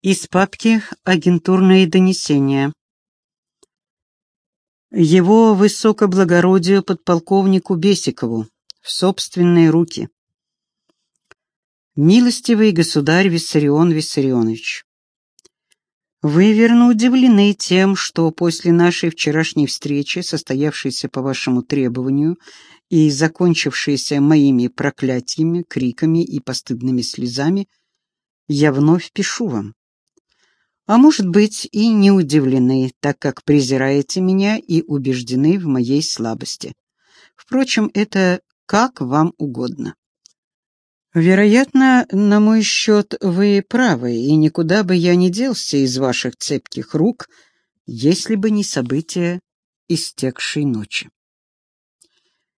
Из папки «Агентурные донесения». Его высокоблагородию подполковнику Бесикову в собственные руки. Милостивый государь Виссарион Виссарионович, вы верно удивлены тем, что после нашей вчерашней встречи, состоявшейся по вашему требованию и закончившейся моими проклятиями, криками и постыдными слезами, я вновь пишу вам а может быть и не удивлены, так как презираете меня и убеждены в моей слабости. Впрочем, это как вам угодно. Вероятно, на мой счет вы правы, и никуда бы я не делся из ваших цепких рук, если бы не события истекшей ночи.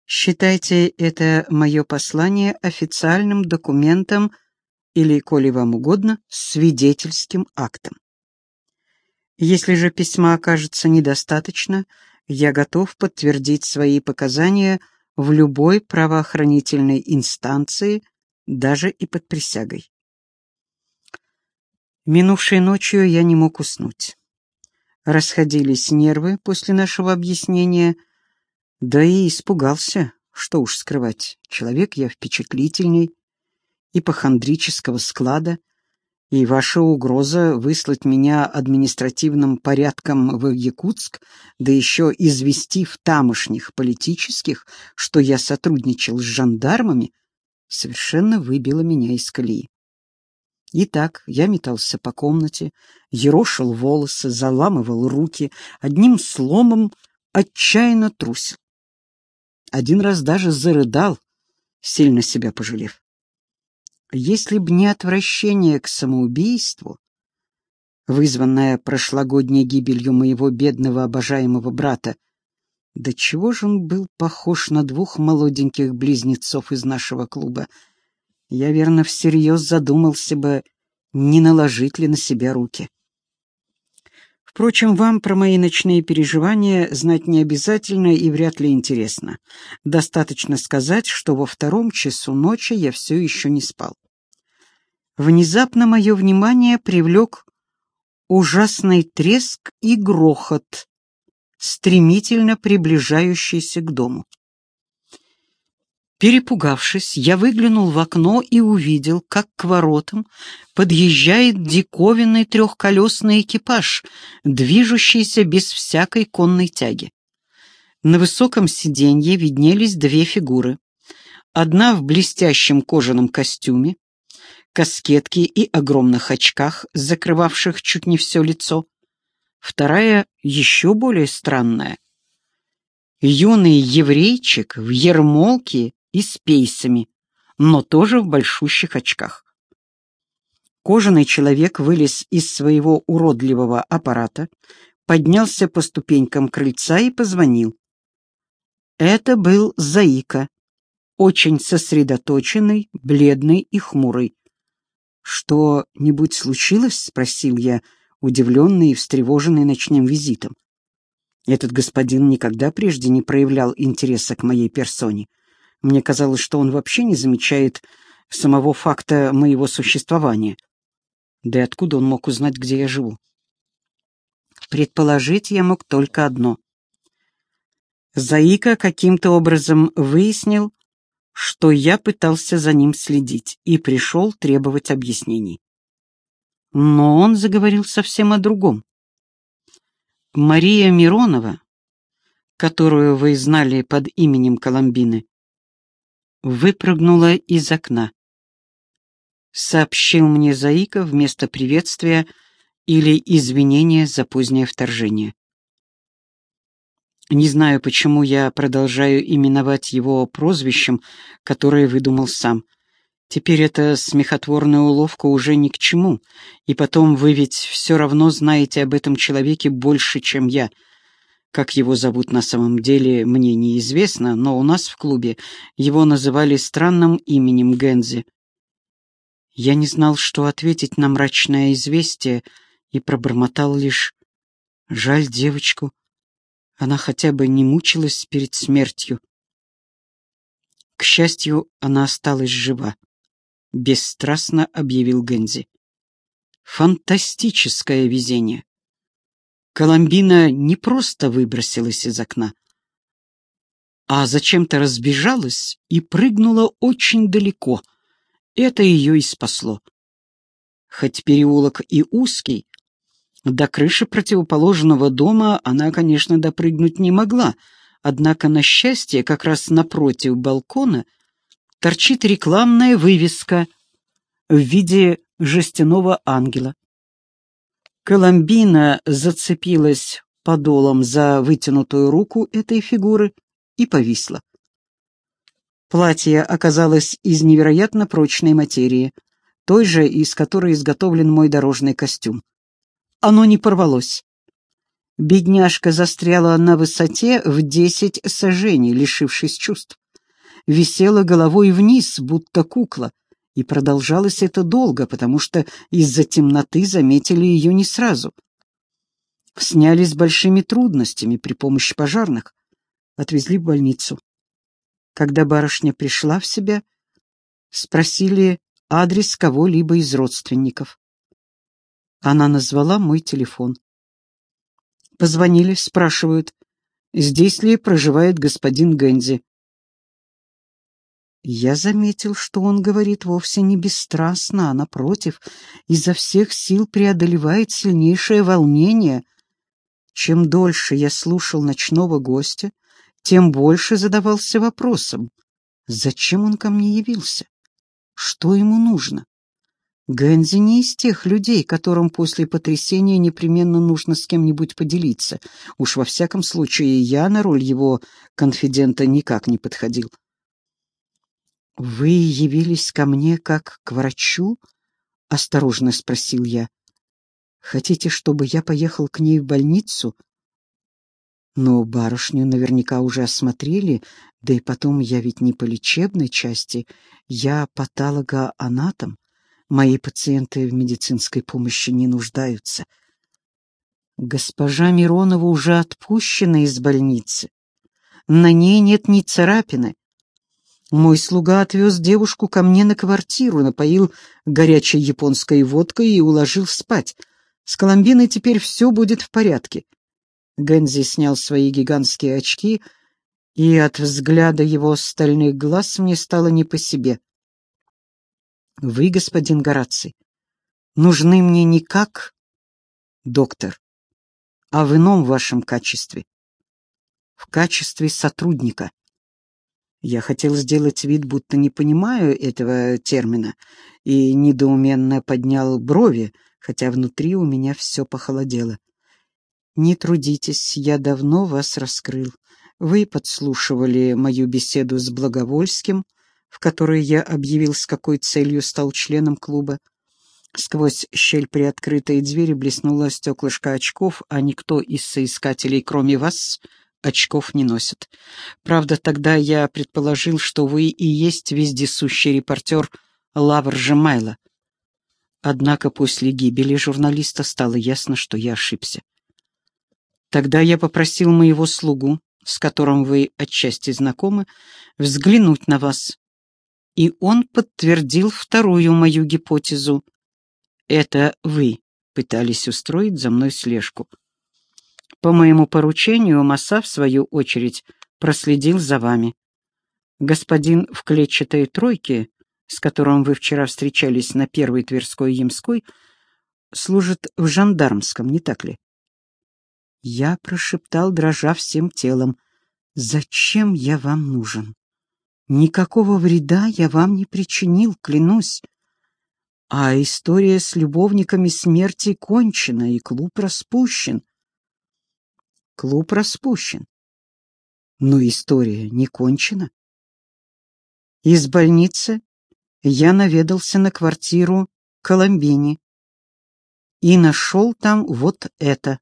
Считайте это мое послание официальным документом или, коли вам угодно, свидетельским актом. Если же письма окажется недостаточно, я готов подтвердить свои показания в любой правоохранительной инстанции, даже и под присягой. Минувшей ночью я не мог уснуть. Расходились нервы после нашего объяснения, да и испугался, что уж скрывать, человек я впечатлительный, ипохондрического склада, и ваша угроза выслать меня административным порядком в Якутск, да еще известив тамошних политических, что я сотрудничал с жандармами, совершенно выбила меня из колеи. Итак, я метался по комнате, ерошил волосы, заламывал руки, одним сломом отчаянно трусил. Один раз даже зарыдал, сильно себя пожалев. Если б не отвращение к самоубийству, вызванное прошлогодней гибелью моего бедного обожаемого брата, да чего же он был похож на двух молоденьких близнецов из нашего клуба? Я, верно, всерьез задумался бы, не наложить ли на себя руки. Впрочем, вам про мои ночные переживания знать не обязательно и вряд ли интересно. Достаточно сказать, что во втором часу ночи я все еще не спал. Внезапно мое внимание привлек ужасный треск и грохот, стремительно приближающийся к дому. Перепугавшись, я выглянул в окно и увидел, как к воротам подъезжает диковинный трехколесный экипаж, движущийся без всякой конной тяги. На высоком сиденье виднелись две фигуры. Одна в блестящем кожаном костюме, каскетке и огромных очках, закрывавших чуть не все лицо. Вторая еще более странная. Юный еврейчик в ермолке и с пейсами, но тоже в большущих очках. Кожаный человек вылез из своего уродливого аппарата, поднялся по ступенькам крыльца и позвонил. Это был Заика, очень сосредоточенный, бледный и хмурый. «Что-нибудь случилось?» — спросил я, удивленный и встревоженный ночным визитом. Этот господин никогда прежде не проявлял интереса к моей персоне. Мне казалось, что он вообще не замечает самого факта моего существования. Да и откуда он мог узнать, где я живу? Предположить я мог только одно. Заика каким-то образом выяснил, что я пытался за ним следить и пришел требовать объяснений. Но он заговорил совсем о другом. Мария Миронова, которую вы знали под именем Коломбины, выпрыгнула из окна. Сообщил мне Заика вместо приветствия или извинения за позднее вторжение. Не знаю, почему я продолжаю именовать его прозвищем, которое выдумал сам. Теперь эта смехотворная уловка уже ни к чему, и потом вы ведь все равно знаете об этом человеке больше, чем я. Как его зовут на самом деле, мне неизвестно, но у нас в клубе его называли странным именем Гензи. Я не знал, что ответить на мрачное известие, и пробормотал лишь «Жаль девочку, она хотя бы не мучилась перед смертью. К счастью, она осталась жива, бесстрастно объявил Гензи. Фантастическое везение. Коломбина не просто выбросилась из окна, а зачем-то разбежалась и прыгнула очень далеко. Это ее и спасло. Хоть переулок и узкий, до крыши противоположного дома она, конечно, допрыгнуть не могла, однако, на счастье, как раз напротив балкона торчит рекламная вывеска в виде жестяного ангела. Коломбина зацепилась подолом за вытянутую руку этой фигуры и повисла. Платье оказалось из невероятно прочной материи, той же, из которой изготовлен мой дорожный костюм. Оно не порвалось. Бедняжка застряла на высоте в десять сажений, лишившись чувств. Висела головой вниз, будто кукла, и продолжалось это долго, потому что из-за темноты заметили ее не сразу. Сняли с большими трудностями при помощи пожарных, отвезли в больницу. Когда барышня пришла в себя, спросили адрес кого-либо из родственников. Она назвала мой телефон. Позвонили, спрашивают, здесь ли проживает господин Гэнзи. Я заметил, что он говорит вовсе не бесстрастно, а, напротив, изо всех сил преодолевает сильнейшее волнение. Чем дольше я слушал ночного гостя, тем больше задавался вопросом, зачем он ко мне явился? Что ему нужно? Гэнзи не из тех людей, которым после потрясения непременно нужно с кем-нибудь поделиться. Уж во всяком случае, я на роль его конфидента никак не подходил. «Вы явились ко мне как к врачу?» — осторожно спросил я. «Хотите, чтобы я поехал к ней в больницу?» Но барышню наверняка уже осмотрели, да и потом я ведь не по лечебной части, я патологоанатом. Мои пациенты в медицинской помощи не нуждаются. Госпожа Миронова уже отпущена из больницы. На ней нет ни царапины. Мой слуга отвез девушку ко мне на квартиру, напоил горячей японской водкой и уложил спать. С Коломбиной теперь все будет в порядке. Гензи снял свои гигантские очки, и от взгляда его стальных глаз мне стало не по себе. «Вы, господин Гораций, нужны мне не как доктор, а в ином вашем качестве, в качестве сотрудника». Я хотел сделать вид, будто не понимаю этого термина, и недоуменно поднял брови, хотя внутри у меня все похолодело. «Не трудитесь, я давно вас раскрыл. Вы подслушивали мою беседу с Благовольским, в которой я объявил, с какой целью стал членом клуба. Сквозь щель приоткрытой двери блеснуло стеклышко очков, а никто из соискателей, кроме вас, очков не носит. Правда, тогда я предположил, что вы и есть вездесущий репортер Лавр Жемайла. Однако после гибели журналиста стало ясно, что я ошибся. Тогда я попросил моего слугу, с которым вы отчасти знакомы, взглянуть на вас. И он подтвердил вторую мою гипотезу. Это вы пытались устроить за мной слежку. По моему поручению Маса, в свою очередь, проследил за вами. Господин в клетчатой тройке, с которым вы вчера встречались на первой Тверской Ямской, служит в жандармском, не так ли? Я прошептал, дрожа всем телом. «Зачем я вам нужен? Никакого вреда я вам не причинил, клянусь. А история с любовниками смерти кончена, и клуб распущен. Клуб распущен. Но история не кончена. Из больницы я наведался на квартиру Коломбини и нашел там вот это.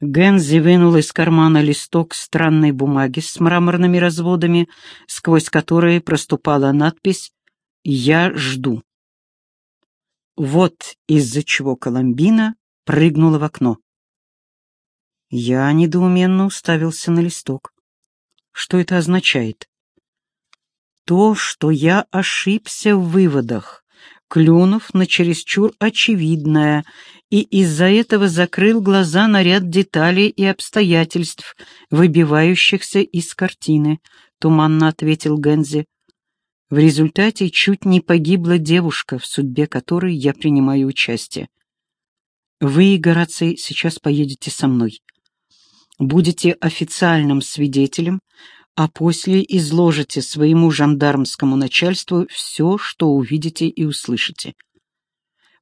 Гензи вынул из кармана листок странной бумаги с мраморными разводами, сквозь которые проступала надпись «Я жду». Вот из-за чего Коломбина прыгнула в окно. Я недоуменно уставился на листок. Что это означает? То, что я ошибся в выводах, клюнув на чересчур очевидное, и из-за этого закрыл глаза на ряд деталей и обстоятельств, выбивающихся из картины, — туманно ответил Гензи. В результате чуть не погибла девушка, в судьбе которой я принимаю участие. Вы, Гораций, сейчас поедете со мной. Будете официальным свидетелем, а после изложите своему жандармскому начальству все, что увидите и услышите.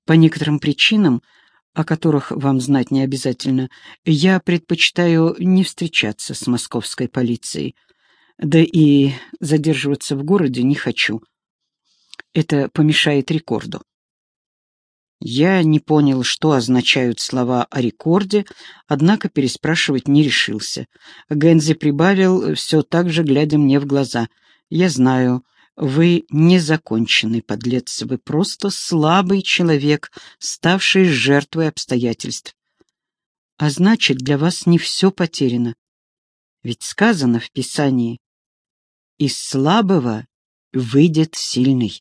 По некоторым причинам, о которых вам знать не обязательно, я предпочитаю не встречаться с московской полицией, да и задерживаться в городе не хочу. Это помешает рекорду. Я не понял, что означают слова о рекорде, однако переспрашивать не решился. Гензи прибавил, все так же глядя мне в глаза. «Я знаю, вы незаконченный подлец, вы просто слабый человек, ставший жертвой обстоятельств. А значит, для вас не все потеряно. Ведь сказано в Писании, «Из слабого выйдет сильный».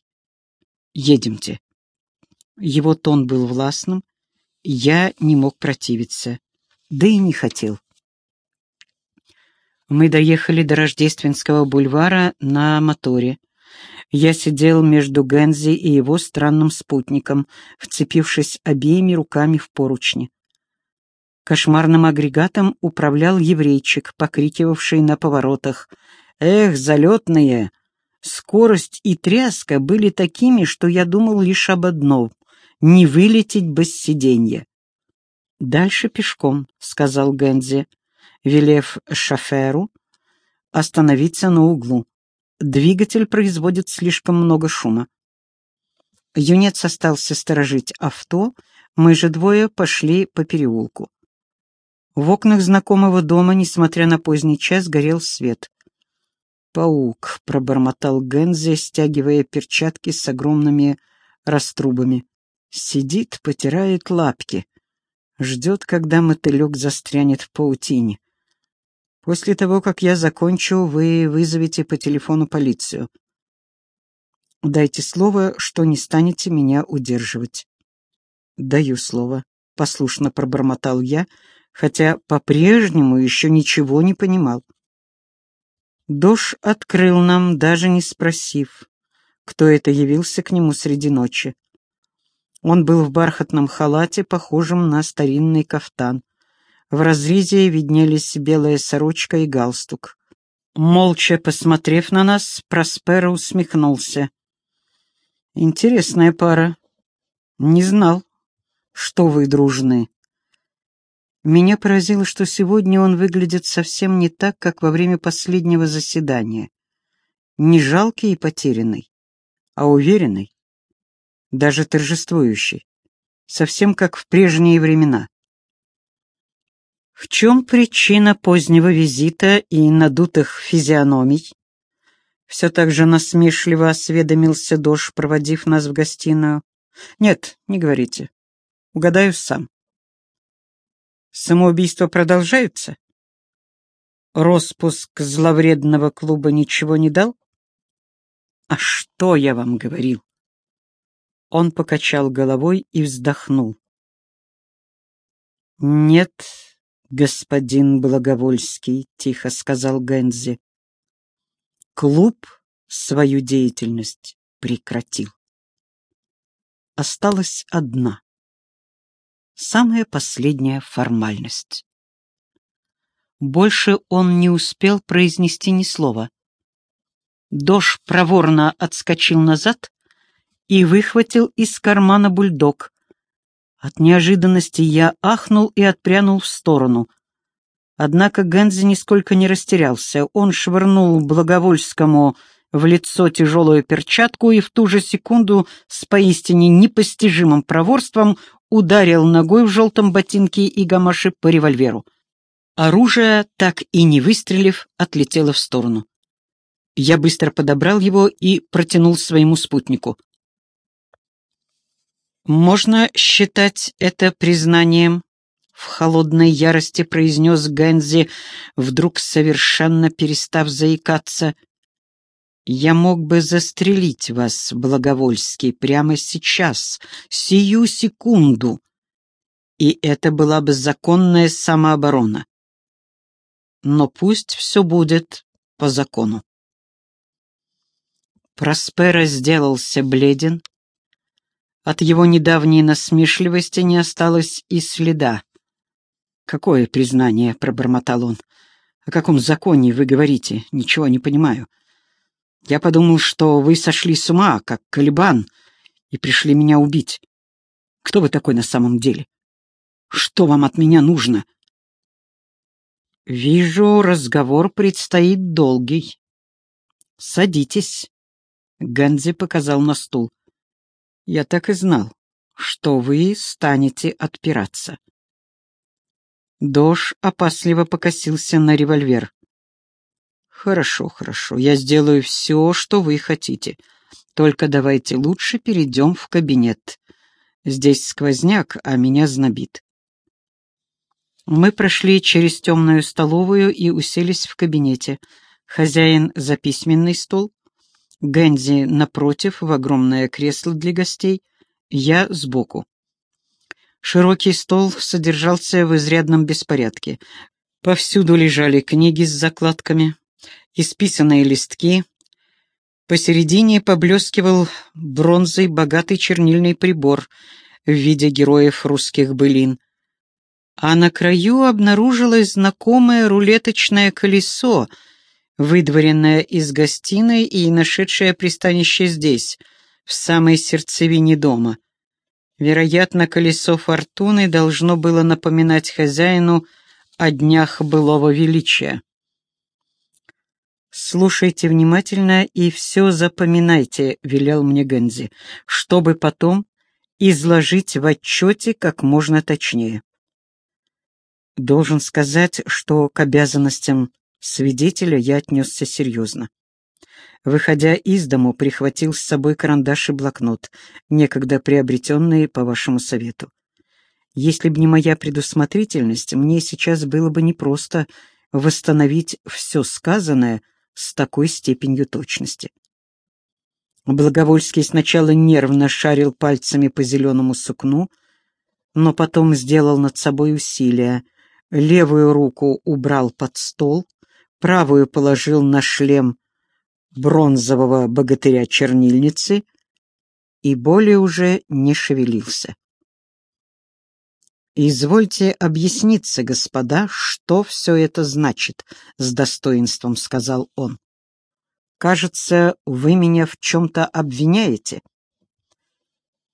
Едемте. Его тон был властным, я не мог противиться, да и не хотел. Мы доехали до Рождественского бульвара на моторе. Я сидел между Гензи и его странным спутником, вцепившись обеими руками в поручни. Кошмарным агрегатом управлял еврейчик, покрикивавший на поворотах. «Эх, залетные!» Скорость и тряска были такими, что я думал лишь об одном не вылететь без сиденья. «Дальше пешком», — сказал Гензи, велев шоферу остановиться на углу. Двигатель производит слишком много шума. Юнец остался сторожить авто, мы же двое пошли по переулку. В окнах знакомого дома, несмотря на поздний час, горел свет. «Паук», — пробормотал Гензи, стягивая перчатки с огромными раструбами. Сидит, потирает лапки. Ждет, когда мотылек застрянет в паутине. После того, как я закончу, вы вызовете по телефону полицию. Дайте слово, что не станете меня удерживать. Даю слово, послушно пробормотал я, хотя по-прежнему еще ничего не понимал. Дош открыл нам, даже не спросив, кто это явился к нему среди ночи. Он был в бархатном халате, похожем на старинный кафтан. В разрезе виднелись белая сорочка и галстук. Молча посмотрев на нас, Проспера усмехнулся. «Интересная пара. Не знал, что вы дружны». Меня поразило, что сегодня он выглядит совсем не так, как во время последнего заседания. Не жалкий и потерянный, а уверенный даже торжествующий, совсем как в прежние времена. В чем причина позднего визита и надутых физиономий? Все так же насмешливо осведомился Дош, проводив нас в гостиную. Нет, не говорите. Угадаю сам. Самоубийства продолжаются? Роспуск зловредного клуба ничего не дал? А что я вам говорил? Он покачал головой и вздохнул. «Нет, господин Благовольский», — тихо сказал Гензи. «Клуб свою деятельность прекратил. Осталась одна, самая последняя формальность. Больше он не успел произнести ни слова. Дож проворно отскочил назад и выхватил из кармана бульдог. От неожиданности я ахнул и отпрянул в сторону. Однако Гензи нисколько не растерялся. Он швырнул Благовольскому в лицо тяжелую перчатку и в ту же секунду с поистине непостижимым проворством ударил ногой в желтом ботинке и гамаши по револьверу. Оружие, так и не выстрелив, отлетело в сторону. Я быстро подобрал его и протянул своему спутнику. «Можно считать это признанием?» В холодной ярости произнес Гэнзи, вдруг совершенно перестав заикаться. Я мог бы застрелить вас, Благовольский, прямо сейчас, сию секунду, и это была бы законная самооборона. Но пусть все будет по закону. Проспера сделался бледен. От его недавней насмешливости не осталось и следа. «Какое признание?» — пробормотал он. «О каком законе вы говорите? Ничего не понимаю. Я подумал, что вы сошли с ума, как Калибан, и пришли меня убить. Кто вы такой на самом деле? Что вам от меня нужно?» «Вижу, разговор предстоит долгий. Садитесь». Ганзи показал на стул. «Я так и знал, что вы станете отпираться». Дош опасливо покосился на револьвер. «Хорошо, хорошо, я сделаю все, что вы хотите. Только давайте лучше перейдем в кабинет. Здесь сквозняк, а меня знобит». Мы прошли через темную столовую и уселись в кабинете. Хозяин за письменный стол, Гэнди напротив в огромное кресло для гостей, я сбоку. Широкий стол содержался в изрядном беспорядке. Повсюду лежали книги с закладками, исписанные листки. Посередине поблескивал бронзой богатый чернильный прибор в виде героев русских былин а на краю обнаружилось знакомое рулеточное колесо, выдворенное из гостиной и нашедшее пристанище здесь, в самой сердцевине дома. Вероятно, колесо фортуны должно было напоминать хозяину о днях былого величия. «Слушайте внимательно и все запоминайте», — велел мне Гензи, «чтобы потом изложить в отчете как можно точнее». Должен сказать, что к обязанностям свидетеля я отнесся серьезно. Выходя из дому, прихватил с собой карандаш и блокнот, некогда приобретенные по вашему совету. Если б не моя предусмотрительность, мне сейчас было бы непросто восстановить все сказанное с такой степенью точности. Благовольский сначала нервно шарил пальцами по зеленому сукну, но потом сделал над собой усилие — левую руку убрал под стол, правую положил на шлем бронзового богатыря-чернильницы и более уже не шевелился. «Извольте объясниться, господа, что все это значит», — с достоинством сказал он. «Кажется, вы меня в чем-то обвиняете».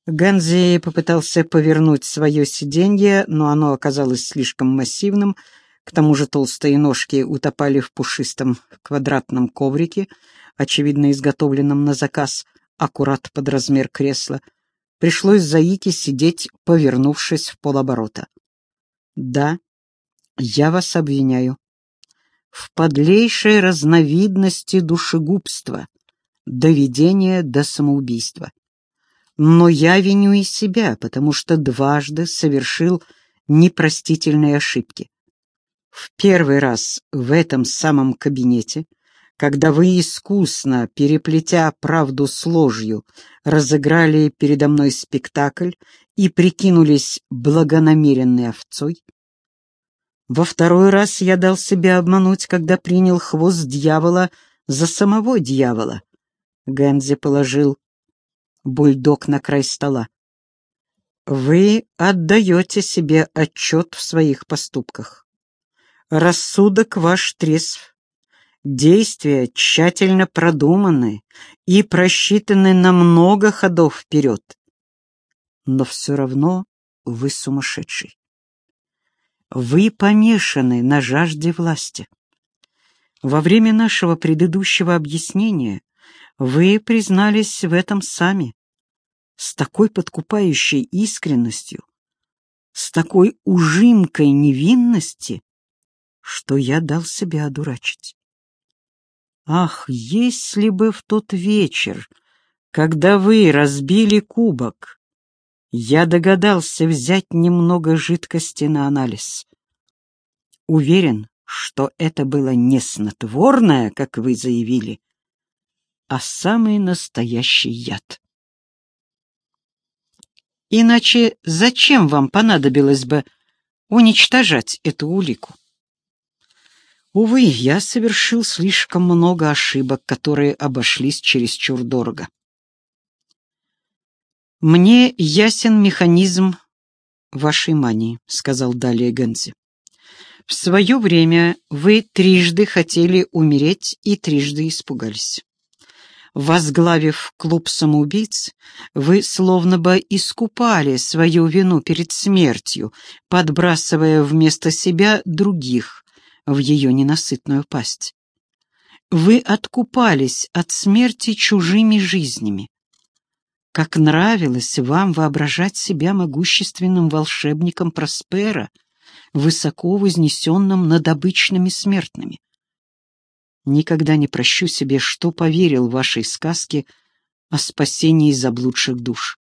Ганзи попытался повернуть свое сиденье, но оно оказалось слишком массивным, к тому же толстые ножки утопали в пушистом квадратном коврике, очевидно изготовленном на заказ, аккурат под размер кресла. Пришлось Заике сидеть, повернувшись в полоборота. «Да, я вас обвиняю. В подлейшей разновидности душегубства, доведения до самоубийства. Но я виню и себя, потому что дважды совершил непростительные ошибки. В первый раз в этом самом кабинете, когда вы искусно, переплетя правду с ложью, разыграли передо мной спектакль и прикинулись благонамеренной овцой, во второй раз я дал себя обмануть, когда принял хвост дьявола за самого дьявола. Гэнзи положил бульдог на край стола. Вы отдаете себе отчет в своих поступках. Рассудок ваш трезв. Действия тщательно продуманы и просчитаны на много ходов вперед. Но все равно вы сумасшедший. Вы помешаны на жажде власти. Во время нашего предыдущего объяснения вы признались в этом сами. С такой подкупающей искренностью, с такой ужимкой невинности, что я дал себя одурачить. Ах, если бы в тот вечер, когда вы разбили кубок, я догадался взять немного жидкости на анализ. Уверен, что это было не снотворное, как вы заявили, а самый настоящий яд. Иначе зачем вам понадобилось бы уничтожать эту улику? Увы, я совершил слишком много ошибок, которые обошлись чересчур дорого. «Мне ясен механизм вашей мании», — сказал далее Гэнзи. «В свое время вы трижды хотели умереть и трижды испугались. Возглавив клуб самоубийц, вы словно бы искупали свою вину перед смертью, подбрасывая вместо себя других в ее ненасытную пасть. Вы откупались от смерти чужими жизнями. Как нравилось вам воображать себя могущественным волшебником Проспера, высоко вознесенным над обычными смертными. Никогда не прощу себе, что поверил вашей сказке о спасении заблудших душ.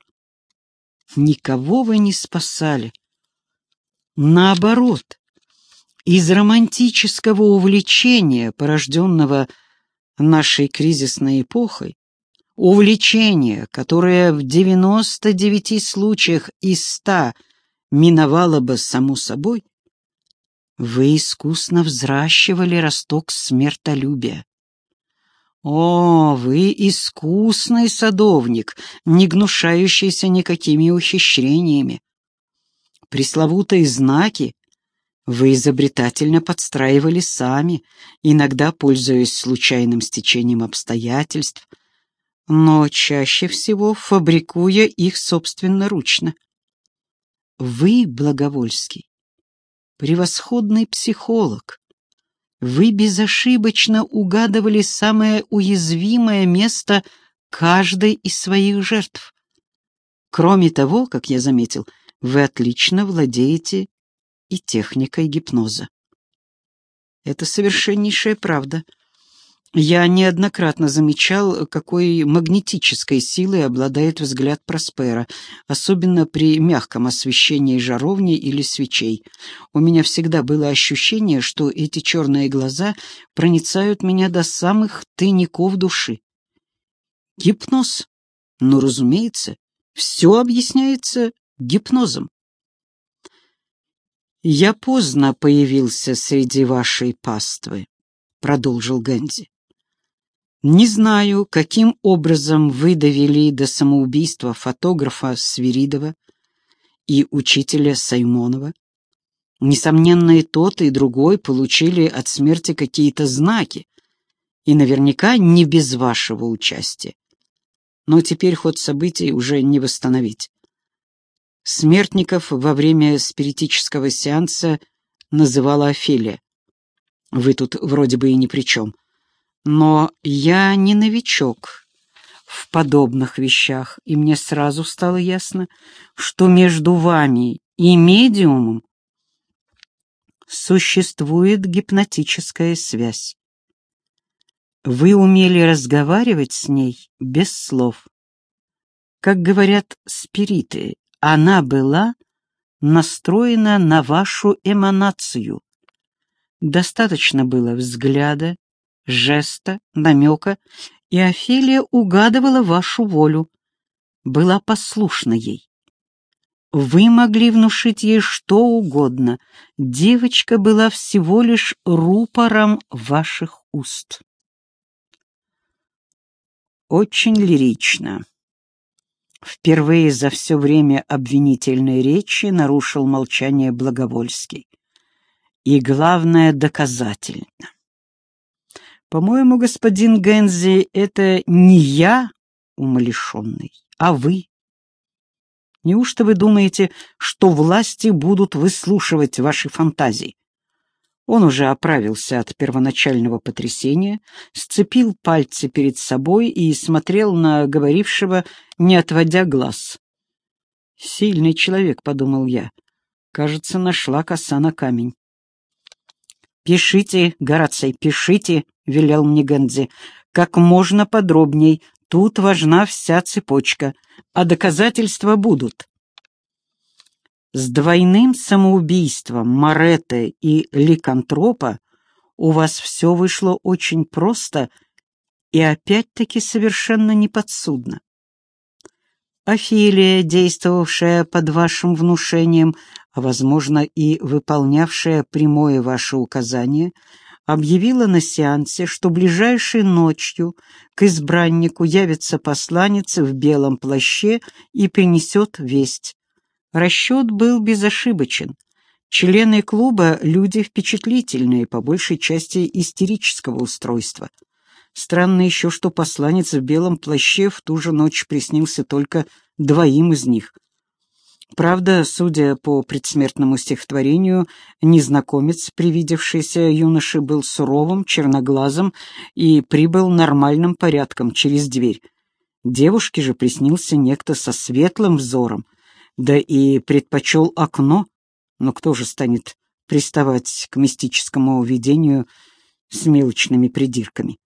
Никого вы не спасали. Наоборот, из романтического увлечения, порожденного нашей кризисной эпохой, Увлечение, которое в 99 случаях из 100 миновало бы само собой, вы искусно взращивали росток смертолюбия. О, вы искусный садовник, не гнушающийся никакими ухищрениями. Пресловутые знаки вы изобретательно подстраивали сами, иногда пользуясь случайным стечением обстоятельств — но чаще всего фабрикуя их собственноручно. Вы, Благовольский, превосходный психолог. Вы безошибочно угадывали самое уязвимое место каждой из своих жертв. Кроме того, как я заметил, вы отлично владеете и техникой гипноза. Это совершеннейшая правда — я неоднократно замечал, какой магнетической силой обладает взгляд Проспера, особенно при мягком освещении жаровни или свечей. У меня всегда было ощущение, что эти черные глаза проницают меня до самых тайников души. Гипноз? Ну, разумеется, все объясняется гипнозом. «Я поздно появился среди вашей паствы», — продолжил Гэнди. Не знаю, каким образом вы довели до самоубийства фотографа Свиридова и учителя Саймонова. Несомненно, и тот, и другой получили от смерти какие-то знаки, и наверняка не без вашего участия. Но теперь ход событий уже не восстановить. Смертников во время спиритического сеанса называла Офелия. Вы тут вроде бы и ни при чем. Но я не новичок в подобных вещах, и мне сразу стало ясно, что между вами и медиумом существует гипнотическая связь. Вы умели разговаривать с ней без слов. Как говорят спириты, она была настроена на вашу эманацию. Достаточно было взгляда, жеста, намека, и Офелия угадывала вашу волю, была послушна ей. Вы могли внушить ей что угодно, девочка была всего лишь рупором ваших уст. Очень лирично. Впервые за все время обвинительной речи нарушил молчание Благовольский. И главное, доказательно. По-моему, господин Гензи, это не я умалишенный, а вы. Неужто вы думаете, что власти будут выслушивать ваши фантазии? Он уже оправился от первоначального потрясения, сцепил пальцы перед собой и смотрел на говорившего, не отводя глаз. «Сильный человек», — подумал я. Кажется, нашла коса на камень. «Пишите, Гораций, пишите», — велел мне Гэнзи, — «как можно подробней. Тут важна вся цепочка, а доказательства будут». С двойным самоубийством Моретты и Ликантропа у вас все вышло очень просто и опять-таки совершенно неподсудно. Офелия, действовавшая под вашим внушением, а, возможно, и выполнявшая прямое ваше указание, объявила на сеансе, что ближайшей ночью к избраннику явится посланец в белом плаще и принесет весть. Расчет был безошибочен. Члены клуба — люди впечатлительные, по большей части истерического устройства. Странно еще, что посланец в белом плаще в ту же ночь приснился только двоим из них. Правда, судя по предсмертному стихотворению, незнакомец, привидевшийся юноше, был суровым, черноглазым и прибыл нормальным порядком через дверь. Девушке же приснился некто со светлым взором, да и предпочел окно, но кто же станет приставать к мистическому видению с мелочными придирками?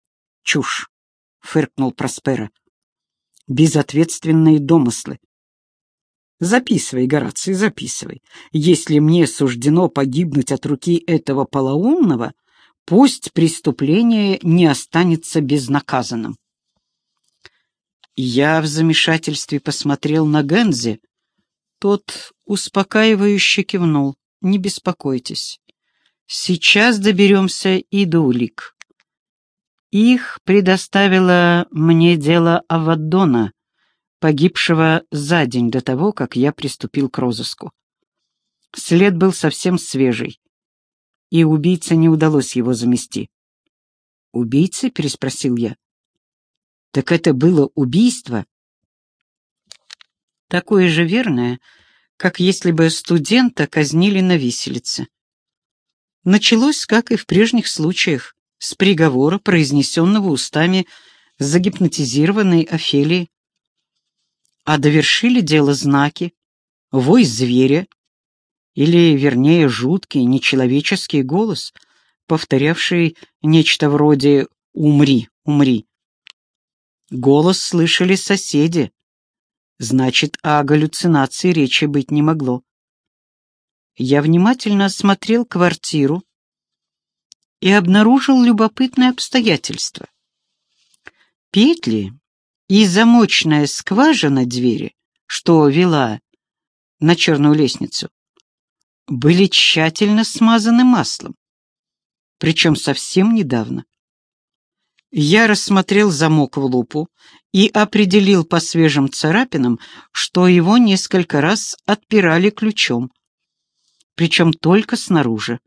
Чушь, — фыркнул Проспера. Безответственные домыслы. Записывай, Гораций, записывай. Если мне суждено погибнуть от руки этого полоумного, пусть преступление не останется безнаказанным. Я в замешательстве посмотрел на Гензи. Тот успокаивающе кивнул. Не беспокойтесь. Сейчас доберемся и до улик. Их предоставило мне дело Аваддона, погибшего за день до того, как я приступил к розыску. След был совсем свежий, и убийце не удалось его замести. «Убийцы?» — переспросил я. «Так это было убийство?» «Такое же верное, как если бы студента казнили на виселице. Началось, как и в прежних случаях, с приговора, произнесенного устами загипнотизированной Офелии. А довершили дело знаки, вой зверя, или, вернее, жуткий, нечеловеческий голос, повторявший нечто вроде «умри, умри». Голос слышали соседи, значит, о галлюцинации речи быть не могло. Я внимательно осмотрел квартиру и обнаружил любопытное обстоятельство. Петли и замочная скважина двери, что вела на черную лестницу, были тщательно смазаны маслом, причем совсем недавно. Я рассмотрел замок в лупу и определил по свежим царапинам, что его несколько раз отпирали ключом, причем только снаружи,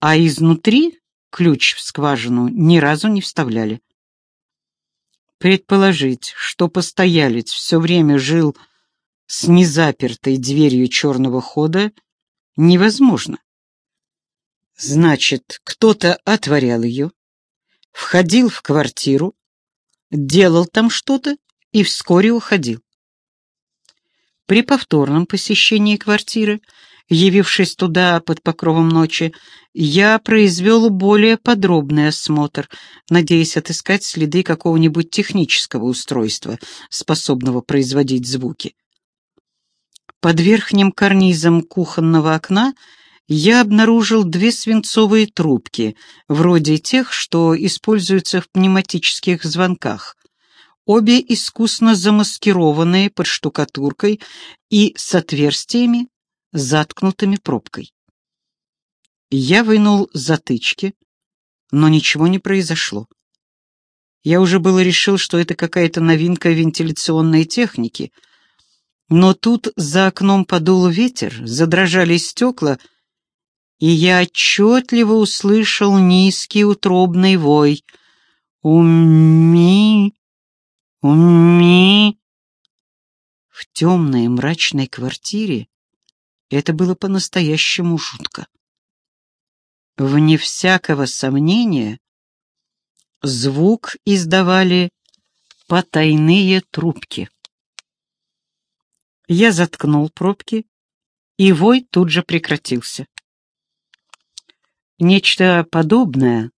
а изнутри ключ в скважину ни разу не вставляли. Предположить, что постоялец все время жил с незапертой дверью черного хода, невозможно. Значит, кто-то отворял ее, входил в квартиру, делал там что-то и вскоре уходил. При повторном посещении квартиры, явившись туда под покровом ночи, я произвел более подробный осмотр, надеясь отыскать следы какого-нибудь технического устройства, способного производить звуки. Под верхним карнизом кухонного окна я обнаружил две свинцовые трубки, вроде тех, что используются в пневматических звонках. Обе искусно замаскированные под штукатуркой и с отверстиями, заткнутыми пробкой. Я вынул затычки, но ничего не произошло. Я уже было решил, что это какая-то новинка вентиляционной техники, но тут за окном подул ветер, задрожали стекла, и я отчетливо услышал низкий утробный вой. «Уми! Уми!» В темной мрачной квартире это было по-настоящему жутко. Вне всякого сомнения, звук издавали потайные трубки. Я заткнул пробки, и вой тут же прекратился. Нечто подобное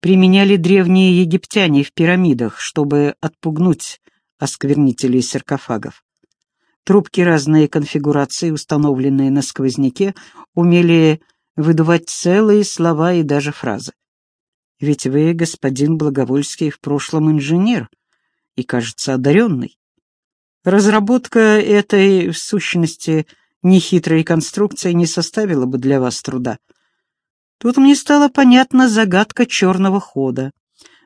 применяли древние египтяне в пирамидах, чтобы отпугнуть осквернителей саркофагов. Трубки разной конфигурации, установленные на сквозняке, умели выдувать целые слова и даже фразы. Ведь вы, господин Благовольский, в прошлом инженер и, кажется, одаренный. Разработка этой, в сущности, нехитрой конструкции не составила бы для вас труда. Тут мне стала понятна загадка черного хода.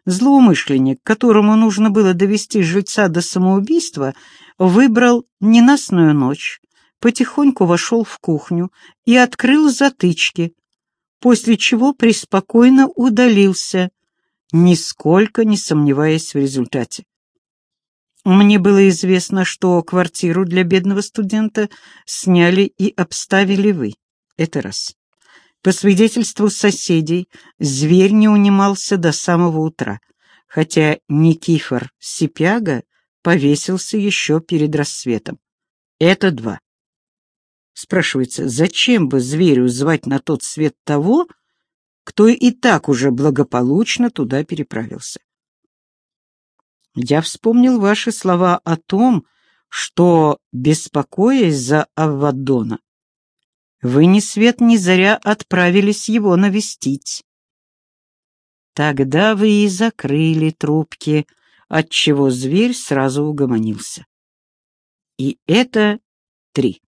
Злоумышленник, которому нужно было довести жильца до самоубийства, выбрал ненастную ночь, потихоньку вошел в кухню и открыл затычки, после чего преспокойно удалился, нисколько не сомневаясь в результате. Мне было известно, что квартиру для бедного студента сняли и обставили вы. Это раз. По свидетельству соседей, зверь не унимался до самого утра, хотя Никифор Сипяга повесился еще перед рассветом. Это два. Спрашивается, зачем бы зверю звать на тот свет того, кто и так уже благополучно туда переправился? Я вспомнил ваши слова о том, что, беспокоясь за Аввадона, вы ни свет ни заря отправились его навестить. Тогда вы и закрыли трубки, отчего зверь сразу угомонился. И это три.